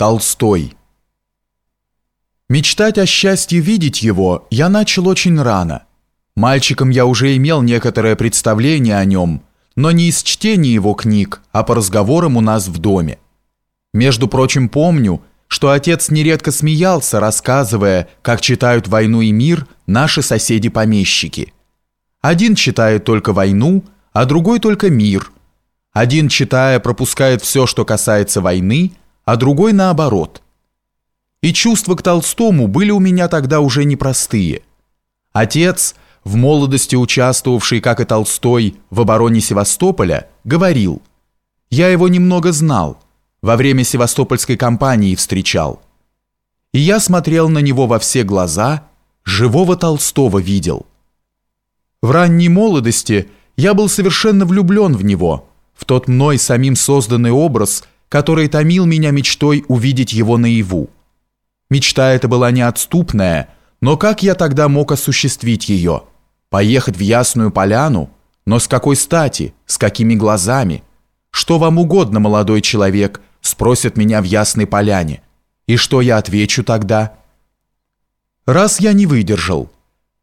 Толстой. Мечтать о счастье видеть его я начал очень рано. Мальчиком я уже имел некоторое представление о нем, но не из чтения его книг, а по разговорам у нас в доме. Между прочим, помню, что отец нередко смеялся, рассказывая, как читают «Войну и мир» наши соседи-помещики. Один читает только «Войну», а другой только «Мир». Один, читая, пропускает все, что касается войны, а другой наоборот. И чувства к Толстому были у меня тогда уже непростые. Отец, в молодости участвовавший, как и Толстой, в обороне Севастополя, говорил, «Я его немного знал, во время Севастопольской кампании встречал. И я смотрел на него во все глаза, живого Толстого видел. В ранней молодости я был совершенно влюблен в него, в тот мной самим созданный образ – который томил меня мечтой увидеть его наяву. Мечта эта была неотступная, но как я тогда мог осуществить ее? Поехать в Ясную Поляну? Но с какой стати? С какими глазами? Что вам угодно, молодой человек, спросят меня в Ясной Поляне. И что я отвечу тогда? Раз я не выдержал.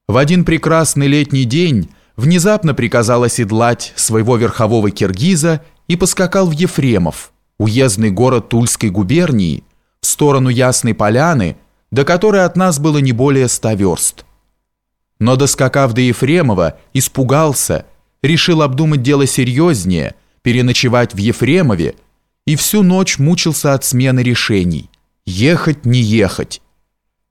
В один прекрасный летний день внезапно приказал оседлать своего верхового киргиза и поскакал в Ефремов, уездный город Тульской губернии, в сторону Ясной Поляны, до которой от нас было не более ста верст. Но доскакав до Ефремова, испугался, решил обдумать дело серьезнее, переночевать в Ефремове и всю ночь мучился от смены решений. Ехать, не ехать.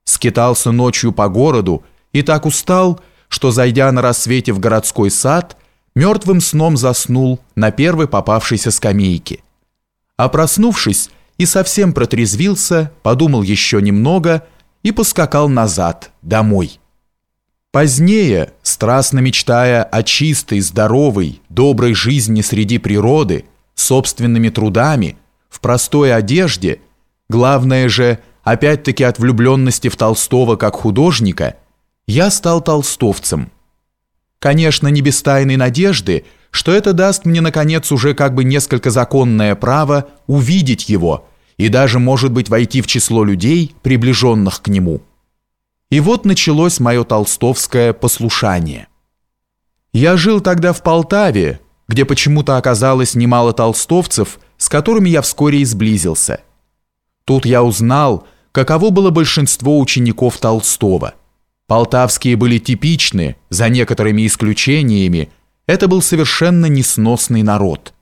Скитался ночью по городу и так устал, что, зайдя на рассвете в городской сад, мертвым сном заснул на первой попавшейся скамейке. А проснувшись и совсем протрезвился, подумал еще немного и поскакал назад, домой. Позднее, страстно мечтая о чистой, здоровой, доброй жизни среди природы, собственными трудами, в простой одежде, главное же, опять-таки от влюбленности в Толстого как художника, я стал толстовцем. Конечно, не без тайной надежды, что это даст мне, наконец, уже как бы несколько законное право увидеть его и даже, может быть, войти в число людей, приближенных к нему. И вот началось мое толстовское послушание. Я жил тогда в Полтаве, где почему-то оказалось немало толстовцев, с которыми я вскоре изблизился. Тут я узнал, каково было большинство учеников Толстого. Полтавские были типичны, за некоторыми исключениями, это был совершенно несносный народ.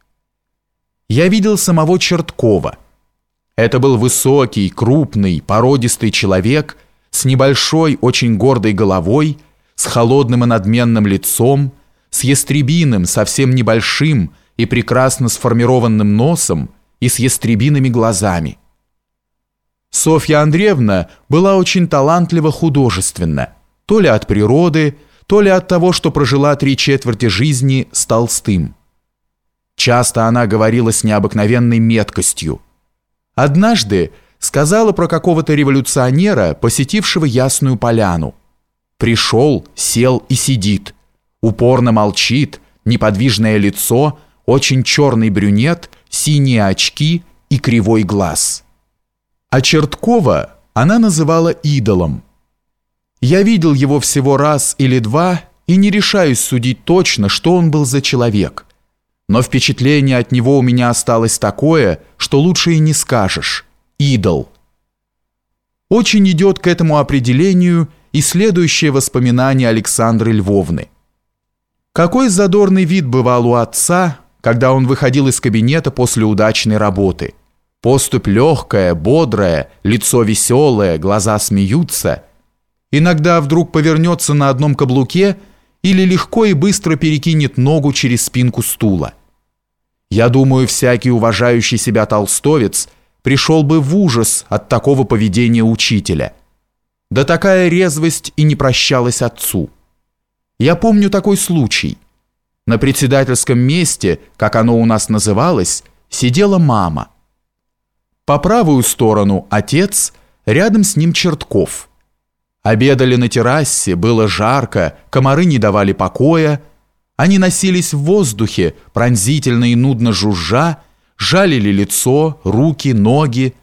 Я видел самого Черткова. Это был высокий, крупный, породистый человек с небольшой, очень гордой головой, с холодным и надменным лицом, с ястребиным, совсем небольшим и прекрасно сформированным носом и с ястребиными глазами. Софья Андреевна была очень талантлива художественно, то ли от природы, то ли от того, что прожила три четверти жизни с Толстым. Часто она говорила с необыкновенной меткостью. Однажды сказала про какого-то революционера, посетившего Ясную Поляну. Пришел, сел и сидит. Упорно молчит, неподвижное лицо, очень черный брюнет, синие очки и кривой глаз. А Черткова она называла идолом. Я видел его всего раз или два и не решаюсь судить точно, что он был за человек. Но впечатление от него у меня осталось такое, что лучше и не скажешь. Идол. Очень идет к этому определению и следующее воспоминание Александры Львовны. Какой задорный вид бывал у отца, когда он выходил из кабинета после удачной работы. Поступь легкая, бодрая, лицо веселое, глаза смеются – Иногда вдруг повернется на одном каблуке или легко и быстро перекинет ногу через спинку стула. Я думаю, всякий уважающий себя толстовец пришел бы в ужас от такого поведения учителя. Да такая резвость и не прощалась отцу. Я помню такой случай. На председательском месте, как оно у нас называлось, сидела мама. По правую сторону отец, рядом с ним Чертков – Обедали на террасе, было жарко, комары не давали покоя. Они носились в воздухе, пронзительно и нудно жужжа, жалили лицо, руки, ноги,